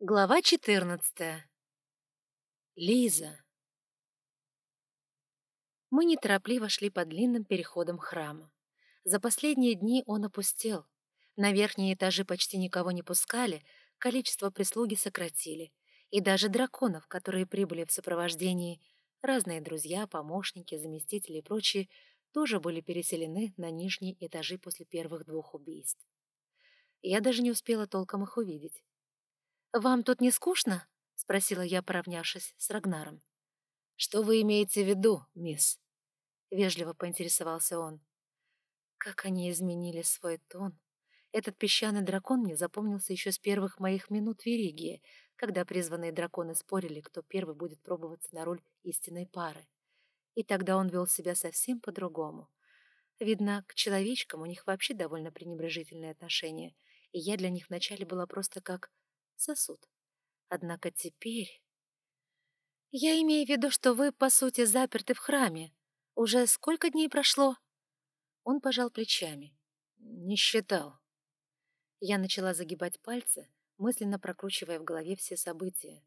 Глава 14. Лиза. Мы неторопливо шли по длинным переходам храма. За последние дни он опустел. На верхние этажи почти никого не пускали, количество прислуги сократили. И даже драконов, которые прибыли в сопровождении, разные друзья, помощники, заместители и прочие, тоже были переселены на нижние этажи после первых двух убийств. Я даже не успела толком их увидеть. «Вам тут не скучно?» — спросила я, поравнявшись с Рагнаром. «Что вы имеете в виду, мисс?» — вежливо поинтересовался он. Как они изменили свой тон. Этот песчаный дракон мне запомнился еще с первых моих минут в Веригии, когда призванные драконы спорили, кто первый будет пробоваться на роль истинной пары. И тогда он вел себя совсем по-другому. Видно, к человечкам у них вообще довольно пренебрежительное отношение, и я для них вначале была просто как сосуд. Однако теперь... Я имею в виду, что вы, по сути, заперты в храме. Уже сколько дней прошло? Он пожал плечами. Не считал. Я начала загибать пальцы, мысленно прокручивая в голове все события.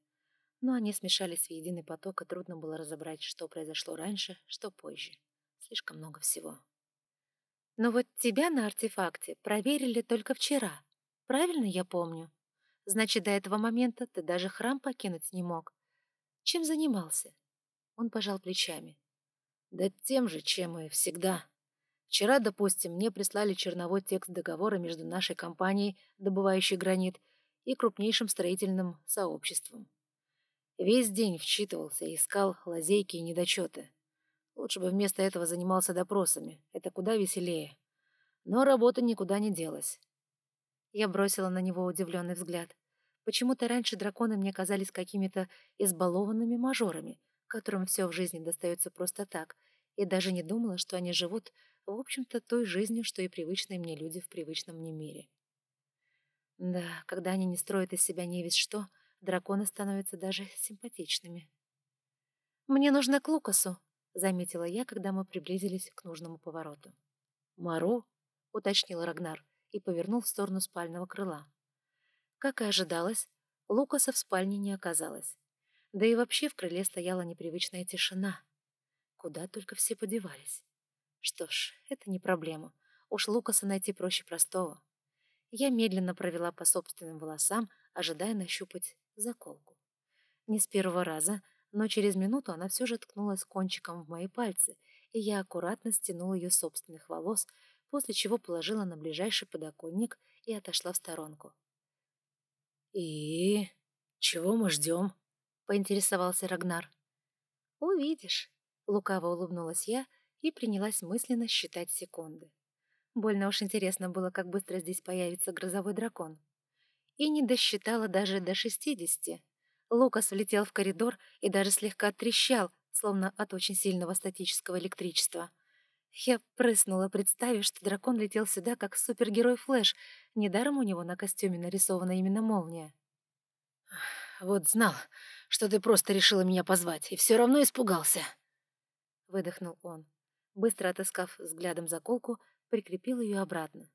Но они смешались в единый поток, и трудно было разобрать, что произошло раньше, что позже. Слишком много всего. Но вот тебя на артефакте проверили только вчера. Правильно я помню? Значит, до этого момента ты даже храм покинуть не мог. Чем занимался?» Он пожал плечами. «Да тем же, чем и всегда. Вчера, допустим, мне прислали черновой текст договора между нашей компанией, добывающей гранит, и крупнейшим строительным сообществом. Весь день вчитывался и искал лазейки и недочеты. Лучше бы вместо этого занимался допросами, это куда веселее. Но работа никуда не делась. Я бросила на него удивленный взгляд. Почему-то раньше драконы мне казались какими-то избалованными мажорами, которым все в жизни достается просто так, и даже не думала, что они живут, в общем-то, той жизнью, что и привычные мне люди в привычном мне мире. Да, когда они не строят из себя не весь что, драконы становятся даже симпатичными. «Мне нужно к Лукасу», — заметила я, когда мы приблизились к нужному повороту. «Мару?» — уточнил Рагнар и повернул в сторону спального крыла. Как и ожидалось, Лукаса в спальне не оказалось. Да и вообще в крыле стояла непривычная тишина. Куда только все подевались. Что ж, это не проблема. Уж Лукаса найти проще простого. Я медленно провела по собственным волосам, ожидая нащупать заколку. Не с первого раза, но через минуту она все же ткнулась кончиком в мои пальцы, и я аккуратно стянула ее собственных волос, после чего положила на ближайший подоконник и отошла в сторонку. «И... чего мы ждем?» — поинтересовался Рагнар. «Увидишь», — лукаво улыбнулась я и принялась мысленно считать секунды. Больно уж интересно было, как быстро здесь появится грозовой дракон. И не досчитала даже до шестидесяти. Лукас влетел в коридор и даже слегка трещал, словно от очень сильного статического электричества — я прыснула, представив, что дракон летел сюда, как супергерой Флэш. Недаром у него на костюме нарисована именно молния. «Вот знал, что ты просто решила меня позвать, и все равно испугался!» Выдохнул он. Быстро отыскав взглядом заколку, прикрепил ее обратно.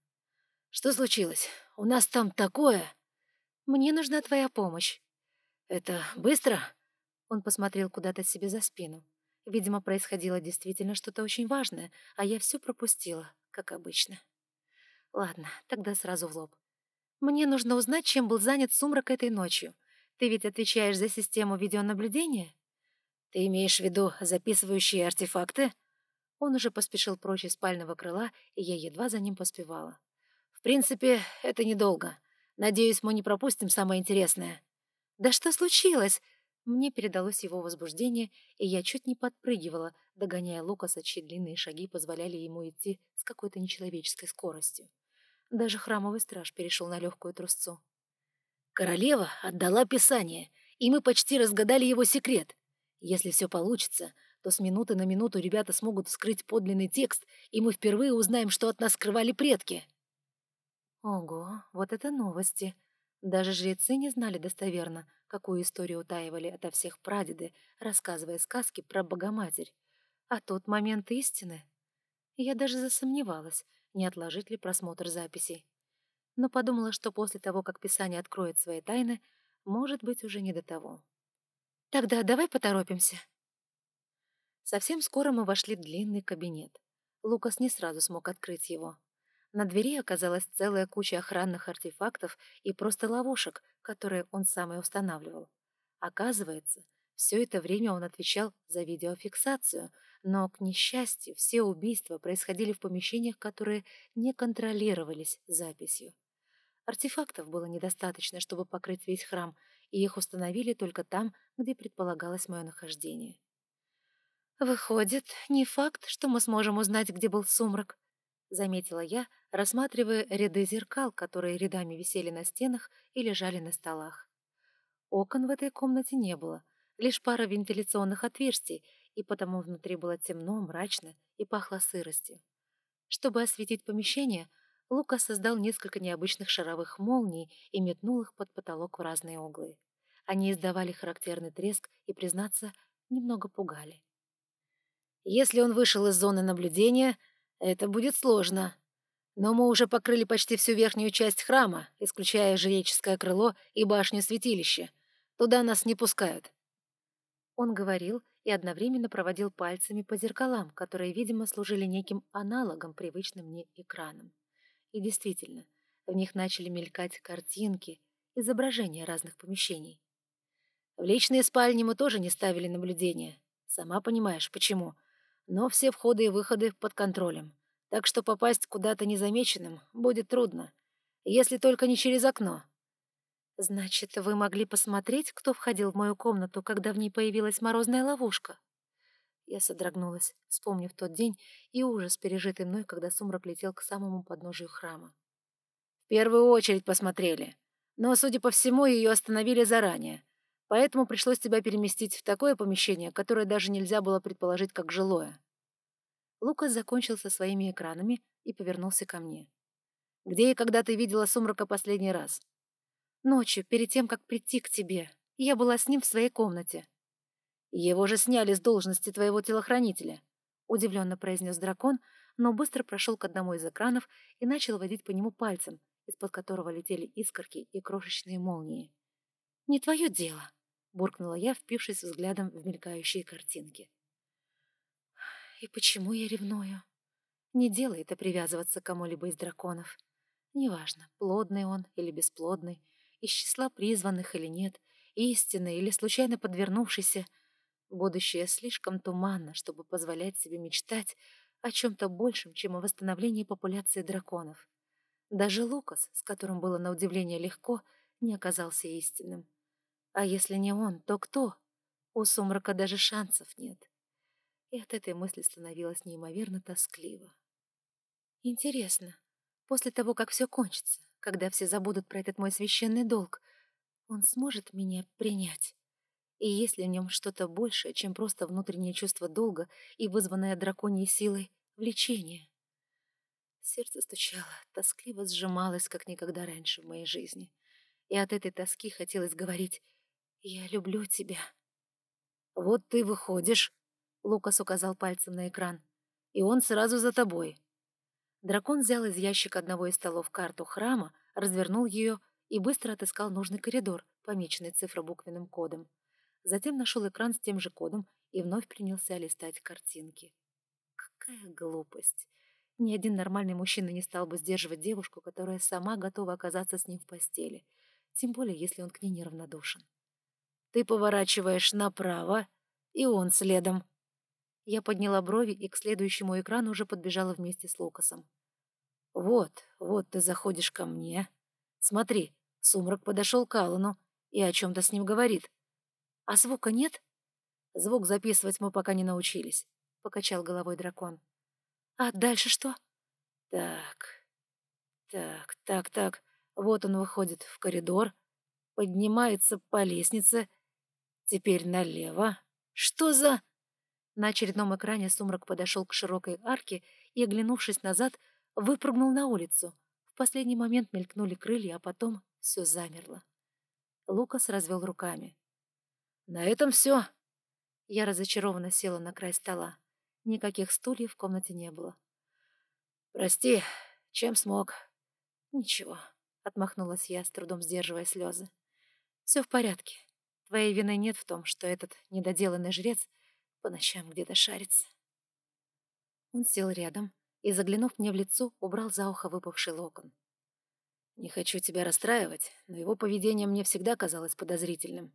«Что случилось? У нас там такое...» «Мне нужна твоя помощь». «Это быстро?» Он посмотрел куда-то себе за спину. Видимо, происходило действительно что-то очень важное, а я все пропустила, как обычно. Ладно, тогда сразу в лоб. Мне нужно узнать, чем был занят сумрак этой ночью. Ты ведь отвечаешь за систему видеонаблюдения? Ты имеешь в виду записывающие артефакты? Он уже поспешил прочь из спального крыла, и я едва за ним поспевала. В принципе, это недолго. Надеюсь, мы не пропустим самое интересное. Да что случилось? Мне передалось его возбуждение, и я чуть не подпрыгивала, догоняя Лукаса, чьи длинные шаги позволяли ему идти с какой-то нечеловеческой скоростью. Даже храмовый страж перешел на легкую трусцу. «Королева отдала Писание, и мы почти разгадали его секрет. Если все получится, то с минуты на минуту ребята смогут вскрыть подлинный текст, и мы впервые узнаем, что от нас скрывали предки». «Ого, вот это новости!» Даже жрецы не знали достоверно, какую историю утаивали ото всех прадеды, рассказывая сказки про Богоматерь. А тот момент истины... Я даже засомневалась, не отложить ли просмотр записей. Но подумала, что после того, как Писание откроет свои тайны, может быть, уже не до того. «Тогда давай поторопимся». Совсем скоро мы вошли в длинный кабинет. Лукас не сразу смог открыть его. На двери оказалась целая куча охранных артефактов и просто ловушек, которые он сам и устанавливал. Оказывается, все это время он отвечал за видеофиксацию, но, к несчастью, все убийства происходили в помещениях, которые не контролировались записью. Артефактов было недостаточно, чтобы покрыть весь храм, и их установили только там, где предполагалось мое нахождение. «Выходит, не факт, что мы сможем узнать, где был сумрак», — заметила я, рассматривая ряды зеркал, которые рядами висели на стенах и лежали на столах. Окон в этой комнате не было, лишь пара вентиляционных отверстий, и потому внутри было темно, мрачно и пахло сыростью. Чтобы осветить помещение, Лука создал несколько необычных шаровых молний и метнул их под потолок в разные углы. Они издавали характерный треск и, признаться, немного пугали. «Если он вышел из зоны наблюдения, это будет сложно. Но мы уже покрыли почти всю верхнюю часть храма, исключая жреческое крыло и башню святилища. Туда нас не пускают». Он говорил и одновременно проводил пальцами по зеркалам, которые, видимо, служили неким аналогом привычным мне экранам. И действительно, в них начали мелькать картинки, изображения разных помещений. В личные спальни мы тоже не ставили наблюдения. Сама понимаешь, почему. Но все входы и выходы под контролем. Так что попасть куда-то незамеченным будет трудно. Если только не через окно. «Значит, вы могли посмотреть, кто входил в мою комнату, когда в ней появилась морозная ловушка?» Я содрогнулась, вспомнив тот день и ужас, пережитый мной, когда сумрак летел к самому подножию храма. «В первую очередь посмотрели. Но, судя по всему, ее остановили заранее. Поэтому пришлось тебя переместить в такое помещение, которое даже нельзя было предположить как жилое». Лукас закончил со своими экранами и повернулся ко мне. «Где и когда ты видела сумрака последний раз?» Ночью, перед тем, как прийти к тебе. Я была с ним в своей комнате». «Его же сняли с должности твоего телохранителя», — удивленно произнес дракон, но быстро прошел к одному из экранов и начал водить по нему пальцем, из-под которого летели искорки и крошечные молнии. «Не твое дело», — буркнула я, впившись взглядом в мелькающие картинки. «И почему я ревную? Не дело это привязываться к кому-либо из драконов. Неважно, плодный он или бесплодный, из числа призванных или нет, истинный или случайно подвернувшийся. Будущее слишком туманно, чтобы позволять себе мечтать о чем-то большем, чем о восстановлении популяции драконов. Даже Лукас, с которым было на удивление легко, не оказался истинным. А если не он, то кто? У сумрака даже шансов нет. И от этой мысли становилось неимоверно тоскливо. Интересно, после того, как все кончится, когда все забудут про этот мой священный долг, он сможет меня принять. И есть ли в нем что-то большее, чем просто внутреннее чувство долга и вызванное драконьей силой влечение? Сердце стучало, тоскливо сжималось, как никогда раньше в моей жизни. И от этой тоски хотелось говорить «Я люблю тебя». «Вот ты выходишь», — Лукас указал пальцем на экран, — «и он сразу за тобой. Дракон взял из ящика одного из столов карту храма, развернул ее и быстро отыскал нужный коридор, помеченный цифробуквенным кодом. Затем нашел экран с тем же кодом и вновь принялся листать картинки. Какая глупость! Ни один нормальный мужчина не стал бы сдерживать девушку, которая сама готова оказаться с ним в постели, тем более если он к ней неравнодушен. «Ты поворачиваешь направо, и он следом», я подняла брови и к следующему экрану уже подбежала вместе с Лукасом. «Вот, вот ты заходишь ко мне. Смотри, сумрак подошел к Аллану и о чем-то с ним говорит. А звука нет?» «Звук записывать мы пока не научились», — покачал головой дракон. «А дальше что?» «Так, так, так, так. Вот он выходит в коридор, поднимается по лестнице. Теперь налево. Что за...» На очередном экране сумрак подошел к широкой арке и, оглянувшись назад, выпрыгнул на улицу. В последний момент мелькнули крылья, а потом все замерло. Лукас развел руками. «На этом все». Я разочарованно села на край стола. Никаких стульев в комнате не было. «Прости, чем смог?» «Ничего», — отмахнулась я, с трудом сдерживая слезы. Все в порядке. Твоей вины нет в том, что этот недоделанный жрец по ночам где-то шарится. Он сел рядом и, заглянув мне в лицо, убрал за ухо выпавший локон. Не хочу тебя расстраивать, но его поведение мне всегда казалось подозрительным.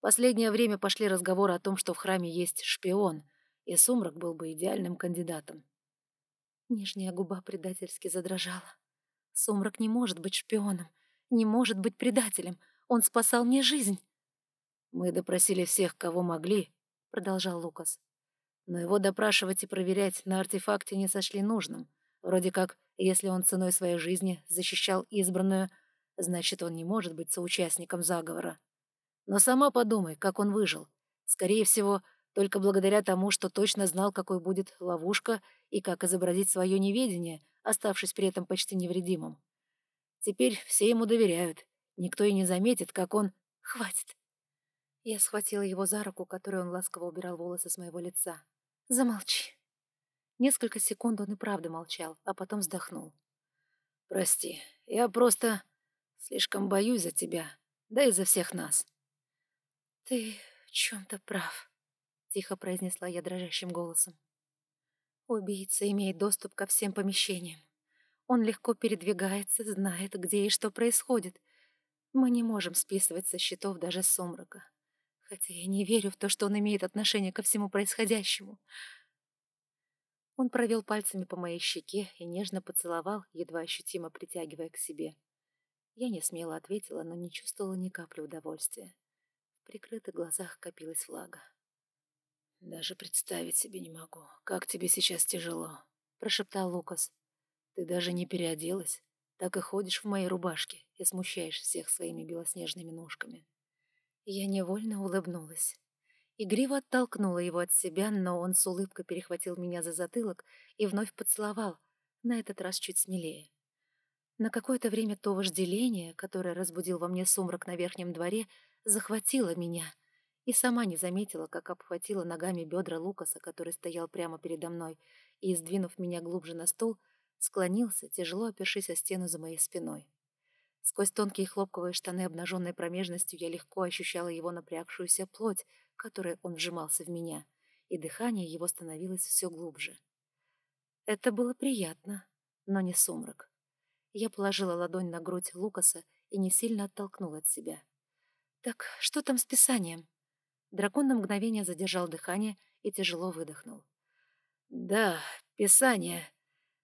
Последнее время пошли разговоры о том, что в храме есть шпион, и Сумрак был бы идеальным кандидатом. Нижняя губа предательски задрожала. Сумрак не может быть шпионом, не может быть предателем. Он спасал мне жизнь. «Мы допросили всех, кого могли», — продолжал Лукас. «Но его допрашивать и проверять на артефакте не сошли нужным. Вроде как если он ценой своей жизни защищал избранную, значит, он не может быть соучастником заговора. Но сама подумай, как он выжил. Скорее всего, только благодаря тому, что точно знал, какой будет ловушка и как изобразить свое неведение, оставшись при этом почти невредимым. Теперь все ему доверяют. Никто и не заметит, как он... Хватит. Я схватила его за руку, которой он ласково убирал волосы с моего лица. Замолчи. Несколько секунд он и правда молчал, а потом вздохнул. «Прости, я просто слишком боюсь за тебя, да и за всех нас». «Ты в чем-то прав», — тихо произнесла я дрожащим голосом. «Убийца имеет доступ ко всем помещениям. Он легко передвигается, знает, где и что происходит. Мы не можем списывать со счетов даже сумрака. Хотя я не верю в то, что он имеет отношение ко всему происходящему. Он провел пальцами по моей щеке и нежно поцеловал, едва ощутимо притягивая к себе. Я не смело ответила, но не чувствовала ни капли удовольствия. В прикрытых глазах копилась влага. «Даже представить себе не могу, как тебе сейчас тяжело», — прошептал Лукас. «Ты даже не переоделась, так и ходишь в моей рубашке и смущаешь всех своими белоснежными ножками». Я невольно улыбнулась. Игриво оттолкнула его от себя, но он с улыбкой перехватил меня за затылок и вновь поцеловал, на этот раз чуть смелее. На какое-то время то вожделение, которое разбудил во мне сумрак на верхнем дворе, захватило меня, и сама не заметила, как обхватила ногами бедра Лукаса, который стоял прямо передо мной, и, сдвинув меня глубже на стул, склонился, тяжело опершись о стену за моей спиной. Сквозь тонкие хлопковые штаны, обнаженной промежностью, я легко ощущала его напрягшуюся плоть, которой он вжимался в меня, и дыхание его становилось все глубже. Это было приятно, но не сумрак. Я положила ладонь на грудь Лукаса и не сильно оттолкнула от себя. «Так что там с писанием?» Дракон на мгновение задержал дыхание и тяжело выдохнул. «Да, писание.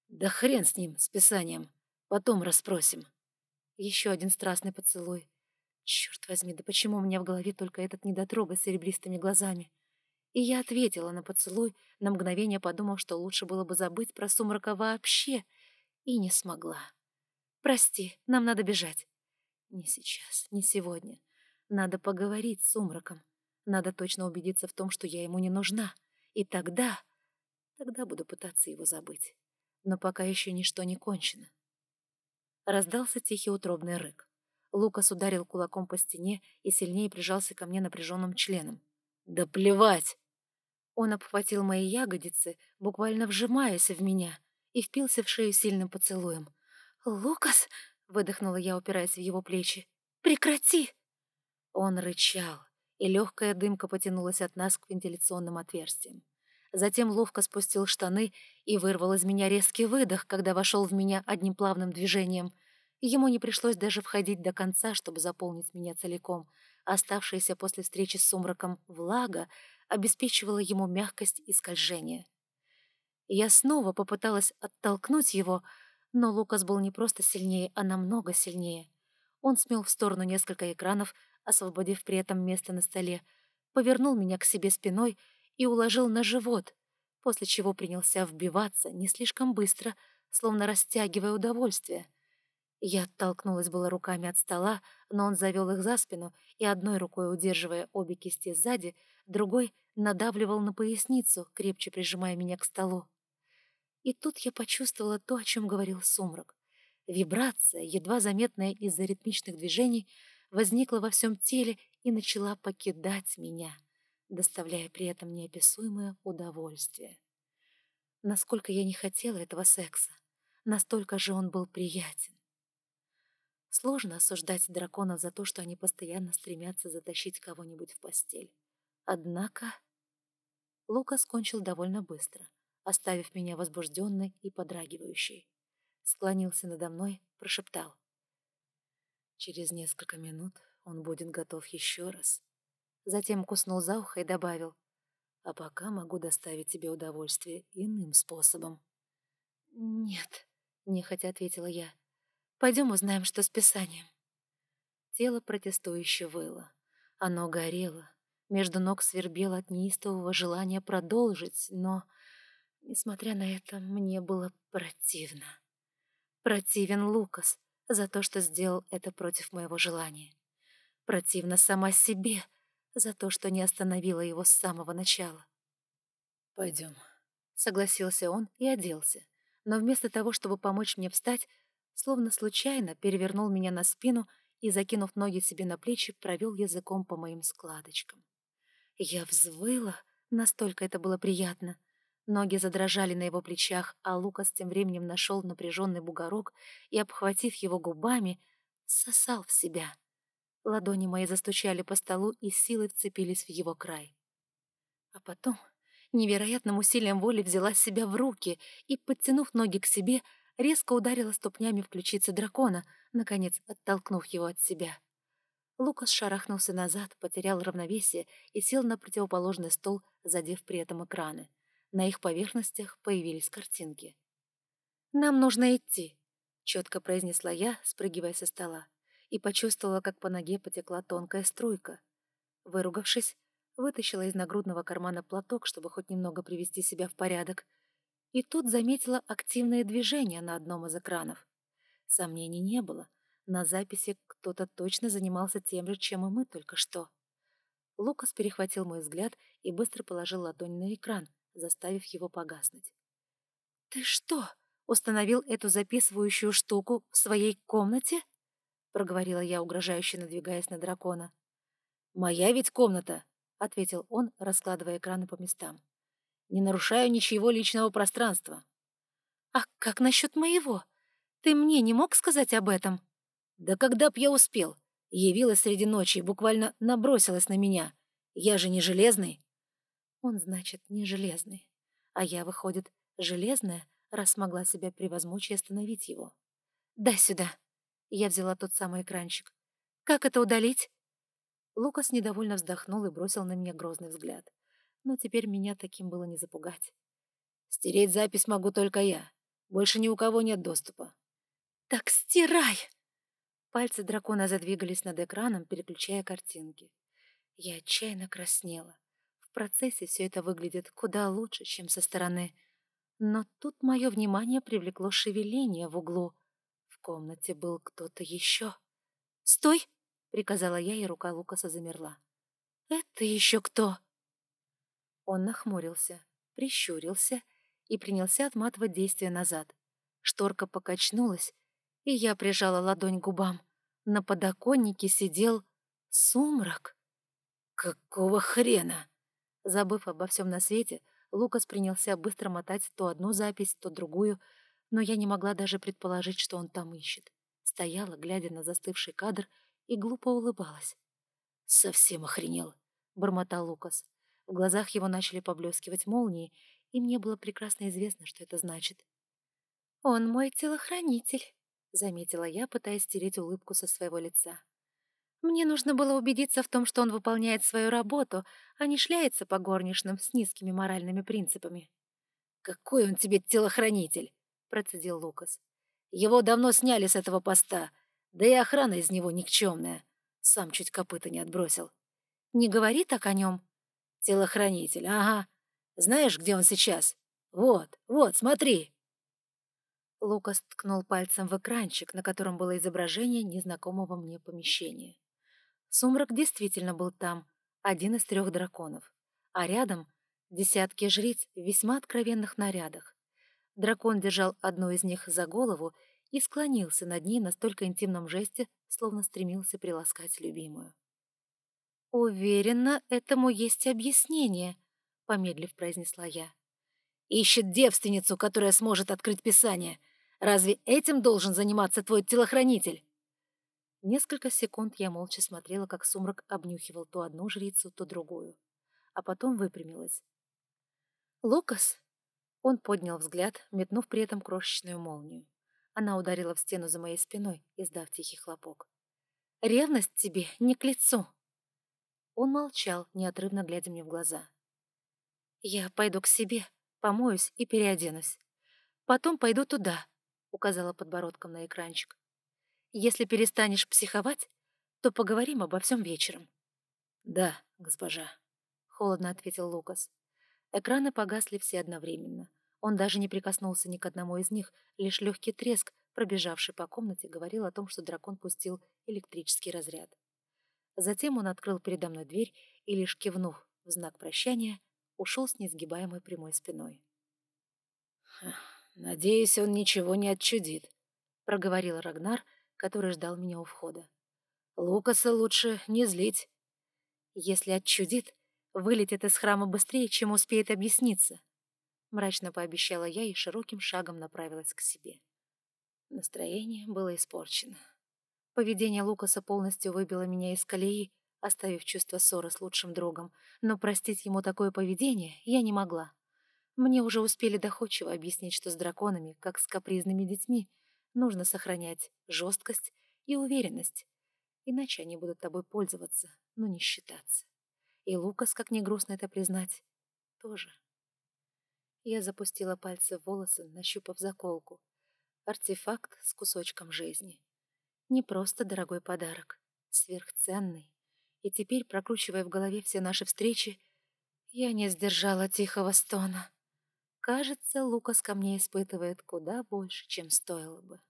Да хрен с ним, с писанием. Потом расспросим». Еще один страстный поцелуй, Черт возьми, да почему у меня в голове только этот недотрога с серебристыми глазами? И я ответила на поцелуй, на мгновение подумав, что лучше было бы забыть про сумрака вообще, и не смогла. «Прости, нам надо бежать». «Не сейчас, не сегодня. Надо поговорить с сумраком. Надо точно убедиться в том, что я ему не нужна. И тогда... Тогда буду пытаться его забыть. Но пока еще ничто не кончено». Раздался тихий утробный рык. Лукас ударил кулаком по стене и сильнее прижался ко мне напряженным членом. «Да плевать!» Он обхватил мои ягодицы, буквально вжимаясь в меня, и впился в шею сильным поцелуем. «Лукас!» — выдохнула я, упираясь в его плечи. «Прекрати!» Он рычал, и легкая дымка потянулась от нас к вентиляционным отверстиям. Затем ловко спустил штаны и вырвал из меня резкий выдох, когда вошел в меня одним плавным движением — Ему не пришлось даже входить до конца, чтобы заполнить меня целиком. Оставшаяся после встречи с сумраком влага обеспечивала ему мягкость и скольжение. Я снова попыталась оттолкнуть его, но Лукас был не просто сильнее, а намного сильнее. Он смел в сторону несколько экранов, освободив при этом место на столе, повернул меня к себе спиной и уложил на живот, после чего принялся вбиваться не слишком быстро, словно растягивая удовольствие — я оттолкнулась было руками от стола, но он завел их за спину и, одной рукой удерживая обе кисти сзади, другой надавливал на поясницу, крепче прижимая меня к столу. И тут я почувствовала то, о чем говорил сумрак. Вибрация, едва заметная из-за ритмичных движений, возникла во всем теле и начала покидать меня, доставляя при этом неописуемое удовольствие. Насколько я не хотела этого секса, настолько же он был приятен. Сложно осуждать драконов за то, что они постоянно стремятся затащить кого-нибудь в постель. Однако... Лука скончил довольно быстро, оставив меня возбужденной и подрагивающей. Склонился надо мной, прошептал. Через несколько минут он будет готов еще раз. Затем куснул за ухо и добавил. А пока могу доставить тебе удовольствие иным способом. «Нет», — нехотя ответила я. «Пойдем узнаем, что с писанием». Тело протестующе выло. Оно горело. Между ног свербело от неистового желания продолжить, но, несмотря на это, мне было противно. Противен Лукас за то, что сделал это против моего желания. Противно сама себе за то, что не остановила его с самого начала. «Пойдем», — согласился он и оделся но вместо того, чтобы помочь мне встать, словно случайно перевернул меня на спину и, закинув ноги себе на плечи, провел языком по моим складочкам. Я взвыла, настолько это было приятно. Ноги задрожали на его плечах, а Лукас тем временем нашел напряженный бугорок и, обхватив его губами, сосал в себя. Ладони мои застучали по столу и силой вцепились в его край. А потом невероятным усилием воли взяла себя в руки и, подтянув ноги к себе, резко ударила ступнями в ключицы дракона, наконец оттолкнув его от себя. Лукас шарахнулся назад, потерял равновесие и сел на противоположный стол, задев при этом экраны. На их поверхностях появились картинки. «Нам нужно идти», — четко произнесла я, спрыгивая со стола, и почувствовала, как по ноге потекла тонкая струйка. Выругавшись, вытащила из нагрудного кармана платок, чтобы хоть немного привести себя в порядок. И тут заметила активное движение на одном из экранов. Сомнений не было. На записи кто-то точно занимался тем же, чем и мы только что. Лукас перехватил мой взгляд и быстро положил ладонь на экран, заставив его погаснуть. «Ты что, установил эту записывающую штуку в своей комнате?» — проговорила я, угрожающе надвигаясь на дракона. «Моя ведь комната!» — ответил он, раскладывая экраны по местам. «Не нарушаю ничего личного пространства». «А как насчет моего? Ты мне не мог сказать об этом?» «Да когда б я успел? Явилась среди ночи и буквально набросилась на меня. Я же не железный». «Он, значит, не железный. А я, выходит, железная, раз смогла себя превозмочь и остановить его. «Дай сюда». Я взяла тот самый экранчик. «Как это удалить?» Лукас недовольно вздохнул и бросил на меня грозный взгляд. Но теперь меня таким было не запугать. «Стереть запись могу только я. Больше ни у кого нет доступа». «Так стирай!» Пальцы дракона задвигались над экраном, переключая картинки. Я отчаянно краснела. В процессе все это выглядит куда лучше, чем со стороны. Но тут мое внимание привлекло шевеление в углу. Комнате был кто-то еще. «Стой!» приказала я, и рука Лукаса замерла. «Это еще кто?» Он нахмурился, прищурился и принялся отматывать действие назад. Шторка покачнулась, и я прижала ладонь к губам. На подоконнике сидел сумрак. «Какого хрена?» Забыв обо всем на свете, Лукас принялся быстро мотать то одну запись, то другую, но я не могла даже предположить, что он там ищет. Стояла, глядя на застывший кадр, и глупо улыбалась. «Совсем охренел», — бормотал Лукас. В глазах его начали поблескивать молнии, и мне было прекрасно известно, что это значит. «Он мой телохранитель», — заметила я, пытаясь стереть улыбку со своего лица. «Мне нужно было убедиться в том, что он выполняет свою работу, а не шляется по горничным с низкими моральными принципами». «Какой он тебе телохранитель?» — процедил Лукас. «Его давно сняли с этого поста, да и охрана из него никчемная. Сам чуть копыта не отбросил. Не говори так о нем. Телохранитель, ага. Знаешь, где он сейчас? Вот, вот, смотри. Лукас ткнул пальцем в экранчик, на котором было изображение незнакомого мне помещения. Сумрак действительно был там, один из трех драконов. А рядом десятки жриц в весьма откровенных нарядах. Дракон держал одну из них за голову и склонился над ней на столько интимном жесте, словно стремился приласкать любимую. «Уверена, этому есть объяснение», — помедлив произнесла я. «Ищет девственницу, которая сможет открыть Писание. Разве этим должен заниматься твой телохранитель?» Несколько секунд я молча смотрела, как сумрак обнюхивал то одну жрицу, то другую. А потом выпрямилась. «Лукас?» Он поднял взгляд, метнув при этом крошечную молнию. Она ударила в стену за моей спиной, издав тихий хлопок. «Ревность тебе не к лицу!» Он молчал, неотрывно глядя мне в глаза. «Я пойду к себе, помоюсь и переоденусь. Потом пойду туда», — указала подбородком на экранчик. «Если перестанешь психовать, то поговорим обо всем вечером». «Да, госпожа», — холодно ответил Лукас. Экраны погасли все одновременно. Он даже не прикоснулся ни к одному из них, лишь легкий треск, пробежавший по комнате, говорил о том, что дракон пустил электрический разряд. Затем он открыл передо мной дверь и, лишь кивнув в знак прощания, ушел с несгибаемой прямой спиной. «Надеюсь, он ничего не отчудит», — проговорил Рагнар, который ждал меня у входа. «Лукаса лучше не злить». «Если отчудит, вылетит из храма быстрее, чем успеет объясниться», — мрачно пообещала я и широким шагом направилась к себе. Настроение было испорчено. Поведение Лукаса полностью выбило меня из колеи, оставив чувство ссоры с лучшим другом, но простить ему такое поведение я не могла. Мне уже успели доходчиво объяснить, что с драконами, как с капризными детьми, нужно сохранять жесткость и уверенность, иначе они будут тобой пользоваться, но не считаться. И Лукас, как не грустно это признать, тоже. Я запустила пальцы в волосы, нащупав заколку. Артефакт с кусочком жизни. Не просто дорогой подарок, сверхценный. И теперь, прокручивая в голове все наши встречи, я не сдержала тихого стона. Кажется, Лукас ко мне испытывает куда больше, чем стоило бы.